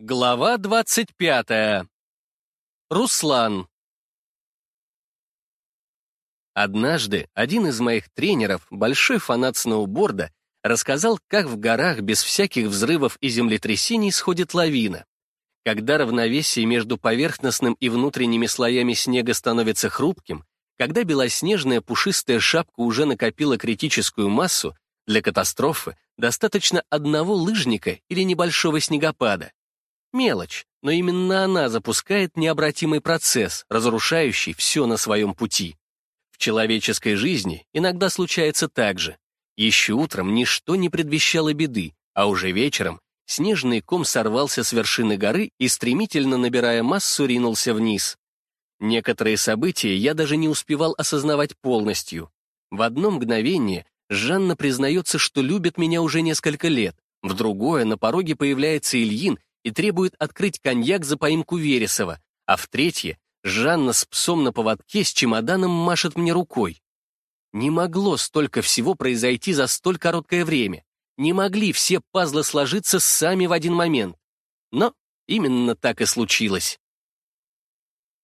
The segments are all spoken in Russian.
Глава 25. Руслан. Однажды один из моих тренеров, большой фанат сноуборда, рассказал, как в горах без всяких взрывов и землетрясений сходит лавина. Когда равновесие между поверхностным и внутренними слоями снега становится хрупким, когда белоснежная пушистая шапка уже накопила критическую массу, для катастрофы достаточно одного лыжника или небольшого снегопада. Мелочь, но именно она запускает необратимый процесс, разрушающий все на своем пути. В человеческой жизни иногда случается так же. Еще утром ничто не предвещало беды, а уже вечером снежный ком сорвался с вершины горы и, стремительно набирая массу, ринулся вниз. Некоторые события я даже не успевал осознавать полностью. В одно мгновение Жанна признается, что любит меня уже несколько лет. В другое на пороге появляется Ильин и требует открыть коньяк за поимку Вересова, а в третье Жанна с псом на поводке с чемоданом машет мне рукой. Не могло столько всего произойти за столь короткое время. Не могли все пазлы сложиться сами в один момент. Но именно так и случилось.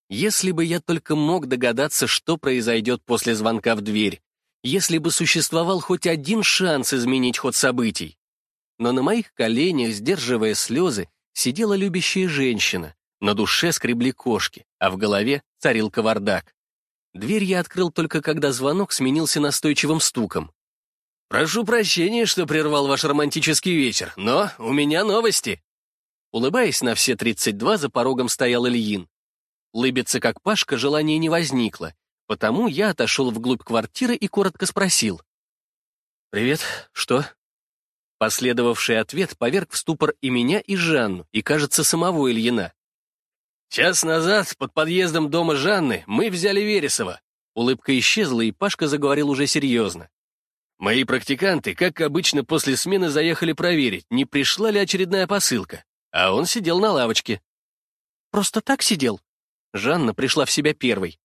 Если бы я только мог догадаться, что произойдет после звонка в дверь, если бы существовал хоть один шанс изменить ход событий. Но на моих коленях, сдерживая слезы, сидела любящая женщина, на душе скребли кошки, а в голове царил кавардак. Дверь я открыл только когда звонок сменился настойчивым стуком. «Прошу прощения, что прервал ваш романтический вечер, но у меня новости!» Улыбаясь на все 32, за порогом стоял Ильин. Лыбиться как Пашка желания не возникло, потому я отошел вглубь квартиры и коротко спросил. «Привет, что?» Последовавший ответ поверг в ступор и меня, и Жанну, и, кажется, самого Ильина. «Час назад под подъездом дома Жанны мы взяли Вересова». Улыбка исчезла, и Пашка заговорил уже серьезно. «Мои практиканты, как обычно, после смены заехали проверить, не пришла ли очередная посылка, а он сидел на лавочке». «Просто так сидел?» Жанна пришла в себя первой.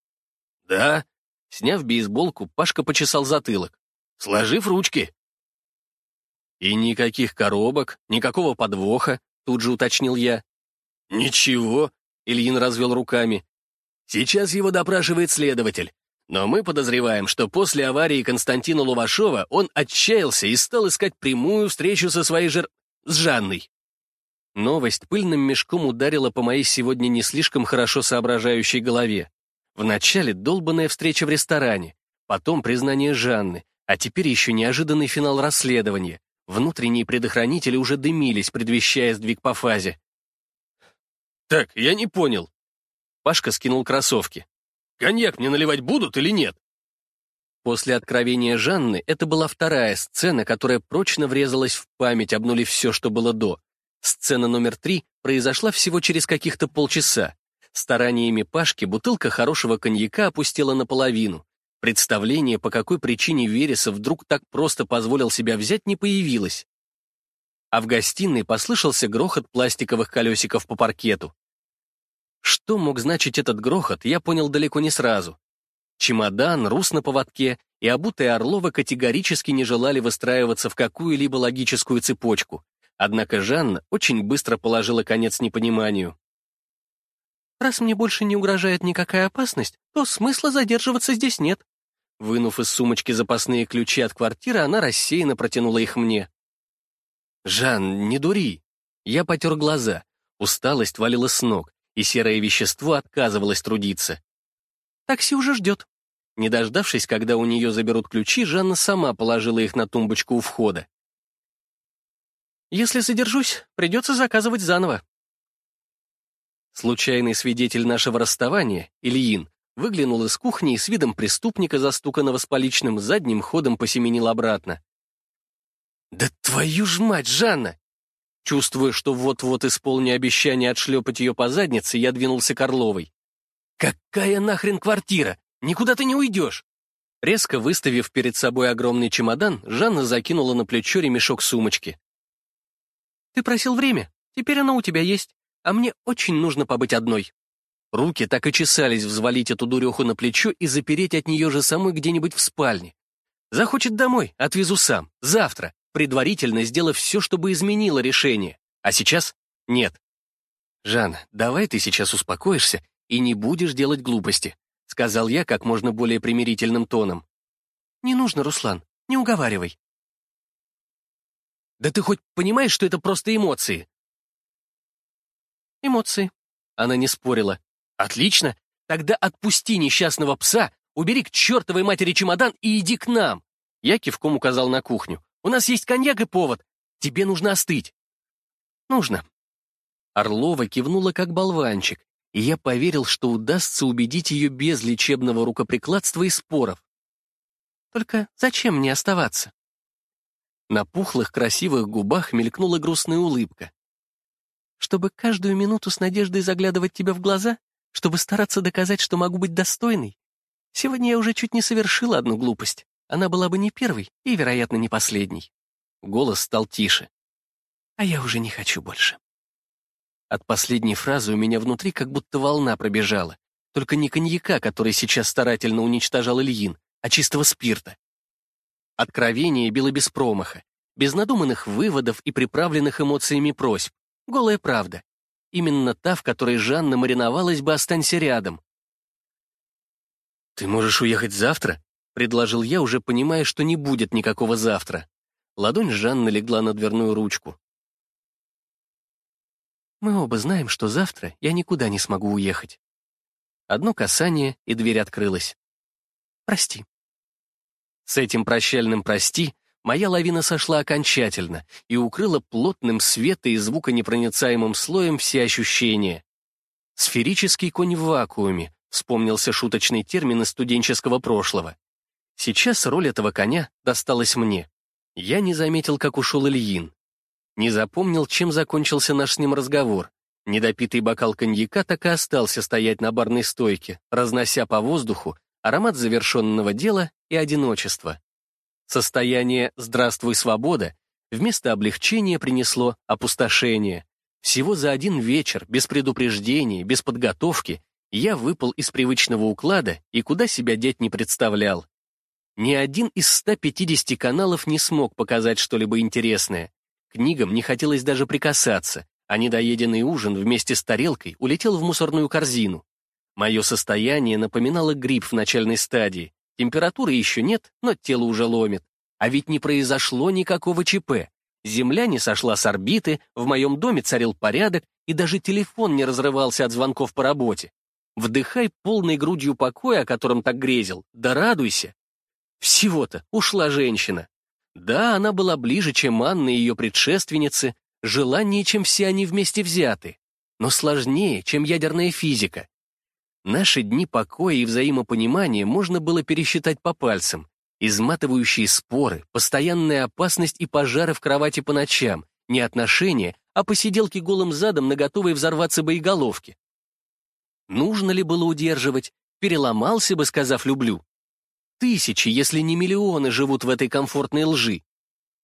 «Да». Сняв бейсболку, Пашка почесал затылок. «Сложив ручки». «И никаких коробок, никакого подвоха», тут же уточнил я. «Ничего», — Ильин развел руками. «Сейчас его допрашивает следователь. Но мы подозреваем, что после аварии Константина Лувашова он отчаялся и стал искать прямую встречу со своей жер... с Жанной». Новость пыльным мешком ударила по моей сегодня не слишком хорошо соображающей голове. Вначале долбанная встреча в ресторане, потом признание Жанны, а теперь еще неожиданный финал расследования. Внутренние предохранители уже дымились, предвещая сдвиг по фазе. «Так, я не понял». Пашка скинул кроссовки. «Коньяк мне наливать будут или нет?» После откровения Жанны это была вторая сцена, которая прочно врезалась в память, обнулив все, что было до. Сцена номер три произошла всего через каких-то полчаса. Стараниями Пашки бутылка хорошего коньяка опустела наполовину. Представление, по какой причине Вересов вдруг так просто позволил себя взять, не появилось. А в гостиной послышался грохот пластиковых колесиков по паркету. Что мог значить этот грохот, я понял далеко не сразу. Чемодан, рус на поводке и обутые Орлова категорически не желали выстраиваться в какую-либо логическую цепочку. Однако Жанна очень быстро положила конец непониманию. Раз мне больше не угрожает никакая опасность, то смысла задерживаться здесь нет. Вынув из сумочки запасные ключи от квартиры, она рассеянно протянула их мне. «Жан, не дури!» Я потер глаза. Усталость валила с ног, и серое вещество отказывалось трудиться. «Такси уже ждет». Не дождавшись, когда у нее заберут ключи, Жанна сама положила их на тумбочку у входа. «Если задержусь, придется заказывать заново», Случайный свидетель нашего расставания, Ильин, выглянул из кухни и с видом преступника, застуканного с поличным, задним ходом посеменил обратно. «Да твою ж мать, Жанна!» Чувствуя, что вот-вот исполню обещание отшлепать ее по заднице, я двинулся к Орловой. «Какая нахрен квартира? Никуда ты не уйдешь!» Резко выставив перед собой огромный чемодан, Жанна закинула на плечо ремешок сумочки. «Ты просил время, теперь оно у тебя есть а мне очень нужно побыть одной. Руки так и чесались взвалить эту дуреху на плечо и запереть от нее же самой где-нибудь в спальне. Захочет домой, отвезу сам, завтра, предварительно сделав все, чтобы изменило решение. А сейчас нет. «Жан, давай ты сейчас успокоишься и не будешь делать глупости», сказал я как можно более примирительным тоном. «Не нужно, Руслан, не уговаривай». «Да ты хоть понимаешь, что это просто эмоции?» «Эмоции», — она не спорила. «Отлично, тогда отпусти несчастного пса, убери к чертовой матери чемодан и иди к нам». Я кивком указал на кухню. «У нас есть коньяк и повод. Тебе нужно остыть». «Нужно», Орлова кивнула как болванчик, и я поверил, что удастся убедить ее без лечебного рукоприкладства и споров. Только зачем мне оставаться? На пухлых красивых губах мелькнула грустная улыбка. Чтобы каждую минуту с надеждой заглядывать тебе в глаза? Чтобы стараться доказать, что могу быть достойной? Сегодня я уже чуть не совершила одну глупость. Она была бы не первой и, вероятно, не последней. Голос стал тише. А я уже не хочу больше. От последней фразы у меня внутри как будто волна пробежала. Только не коньяка, который сейчас старательно уничтожал Ильин, а чистого спирта. Откровение било без промаха, без надуманных выводов и приправленных эмоциями просьб. Голая правда. Именно та, в которой Жанна мариновалась бы «Останься рядом». «Ты можешь уехать завтра?» — предложил я, уже понимая, что не будет никакого завтра. Ладонь Жанны легла на дверную ручку. Мы оба знаем, что завтра я никуда не смогу уехать. Одно касание, и дверь открылась. Прости. С этим прощальным «прости» моя лавина сошла окончательно и укрыла плотным света и звуконепроницаемым слоем все ощущения. «Сферический конь в вакууме», вспомнился шуточный термин из студенческого прошлого. Сейчас роль этого коня досталась мне. Я не заметил, как ушел Ильин. Не запомнил, чем закончился наш с ним разговор. Недопитый бокал коньяка так и остался стоять на барной стойке, разнося по воздуху аромат завершенного дела и одиночества. Состояние «здравствуй, свобода» вместо облегчения принесло опустошение. Всего за один вечер, без предупреждений, без подготовки, я выпал из привычного уклада и куда себя деть не представлял. Ни один из 150 каналов не смог показать что-либо интересное. Книгам не хотелось даже прикасаться, а недоеденный ужин вместе с тарелкой улетел в мусорную корзину. Мое состояние напоминало грипп в начальной стадии. Температуры еще нет, но тело уже ломит. А ведь не произошло никакого ЧП. Земля не сошла с орбиты, в моем доме царил порядок, и даже телефон не разрывался от звонков по работе. Вдыхай полной грудью покоя, о котором так грезил, да радуйся. Всего-то ушла женщина. Да, она была ближе, чем Анна и ее предшественницы, желаннее, чем все они вместе взяты, но сложнее, чем ядерная физика. Наши дни покоя и взаимопонимания можно было пересчитать по пальцам. Изматывающие споры, постоянная опасность и пожары в кровати по ночам, не отношения, а посиделки голым задом на готовой взорваться боеголовке. Нужно ли было удерживать? Переломался бы, сказав «люблю». Тысячи, если не миллионы живут в этой комфортной лжи.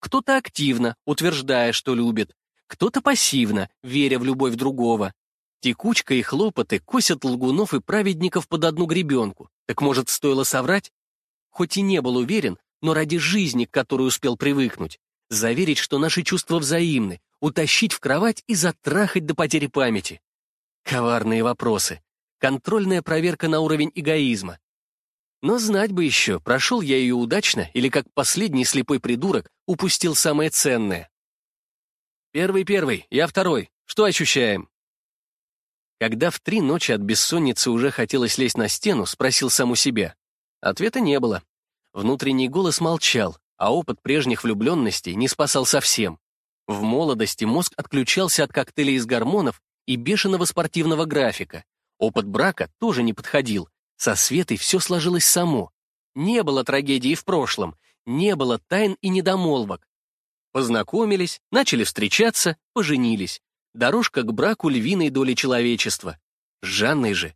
Кто-то активно, утверждая, что любит, кто-то пассивно, веря в любовь другого. Текучка и хлопоты косят лгунов и праведников под одну гребенку. Так может, стоило соврать? Хоть и не был уверен, но ради жизни, к которой успел привыкнуть. Заверить, что наши чувства взаимны, утащить в кровать и затрахать до потери памяти. Коварные вопросы. Контрольная проверка на уровень эгоизма. Но знать бы еще, прошел я ее удачно или как последний слепой придурок упустил самое ценное. Первый-первый, я второй. Что ощущаем? Когда в три ночи от бессонницы уже хотелось лезть на стену, спросил сам у себя. Ответа не было. Внутренний голос молчал, а опыт прежних влюбленностей не спасал совсем. В молодости мозг отключался от коктейлей из гормонов и бешеного спортивного графика. Опыт брака тоже не подходил, со Светой все сложилось само. Не было трагедии в прошлом, не было тайн и недомолвок. Познакомились, начали встречаться, поженились. Дорожка к браку львиной доли человечества. С Жанной же.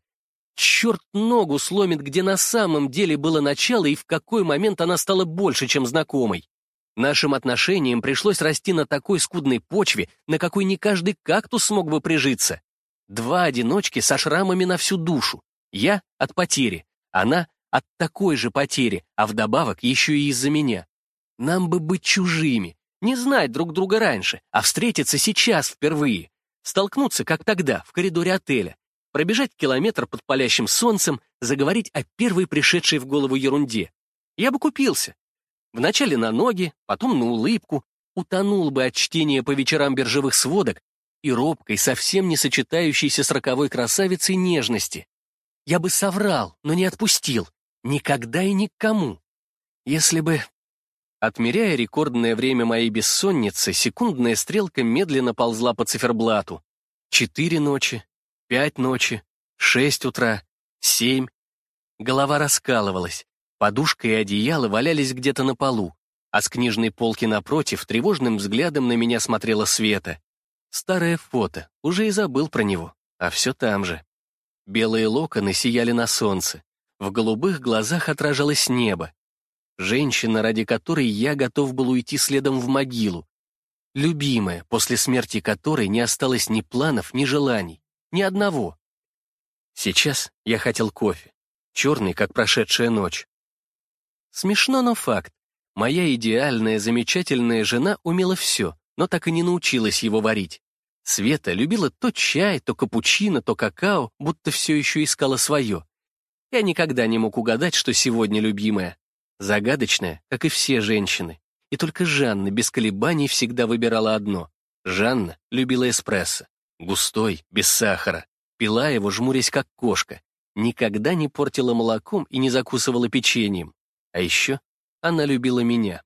Черт ногу сломит, где на самом деле было начало и в какой момент она стала больше, чем знакомой. Нашим отношениям пришлось расти на такой скудной почве, на какой не каждый кактус смог бы прижиться. Два одиночки со шрамами на всю душу. Я от потери, она от такой же потери, а вдобавок еще и из-за меня. Нам бы быть чужими, не знать друг друга раньше, а встретиться сейчас впервые. Столкнуться, как тогда, в коридоре отеля, пробежать километр под палящим солнцем, заговорить о первой пришедшей в голову ерунде. Я бы купился. Вначале на ноги, потом на улыбку, утонул бы от чтения по вечерам биржевых сводок и робкой, совсем не сочетающейся с роковой красавицей нежности. Я бы соврал, но не отпустил. Никогда и никому. Если бы... Отмеряя рекордное время моей бессонницы, секундная стрелка медленно ползла по циферблату. Четыре ночи, пять ночи, шесть утра, семь. Голова раскалывалась, подушка и одеяло валялись где-то на полу, а с книжной полки напротив тревожным взглядом на меня смотрела Света. Старое фото, уже и забыл про него, а все там же. Белые локоны сияли на солнце, в голубых глазах отражалось небо. Женщина, ради которой я готов был уйти следом в могилу. Любимая, после смерти которой не осталось ни планов, ни желаний, ни одного. Сейчас я хотел кофе, черный, как прошедшая ночь. Смешно, но факт. Моя идеальная, замечательная жена умела все, но так и не научилась его варить. Света любила то чай, то капучино, то какао, будто все еще искала свое. Я никогда не мог угадать, что сегодня любимая. Загадочная, как и все женщины. И только Жанна без колебаний всегда выбирала одно. Жанна любила эспрессо. Густой, без сахара. Пила его, жмурясь как кошка. Никогда не портила молоком и не закусывала печеньем. А еще она любила меня.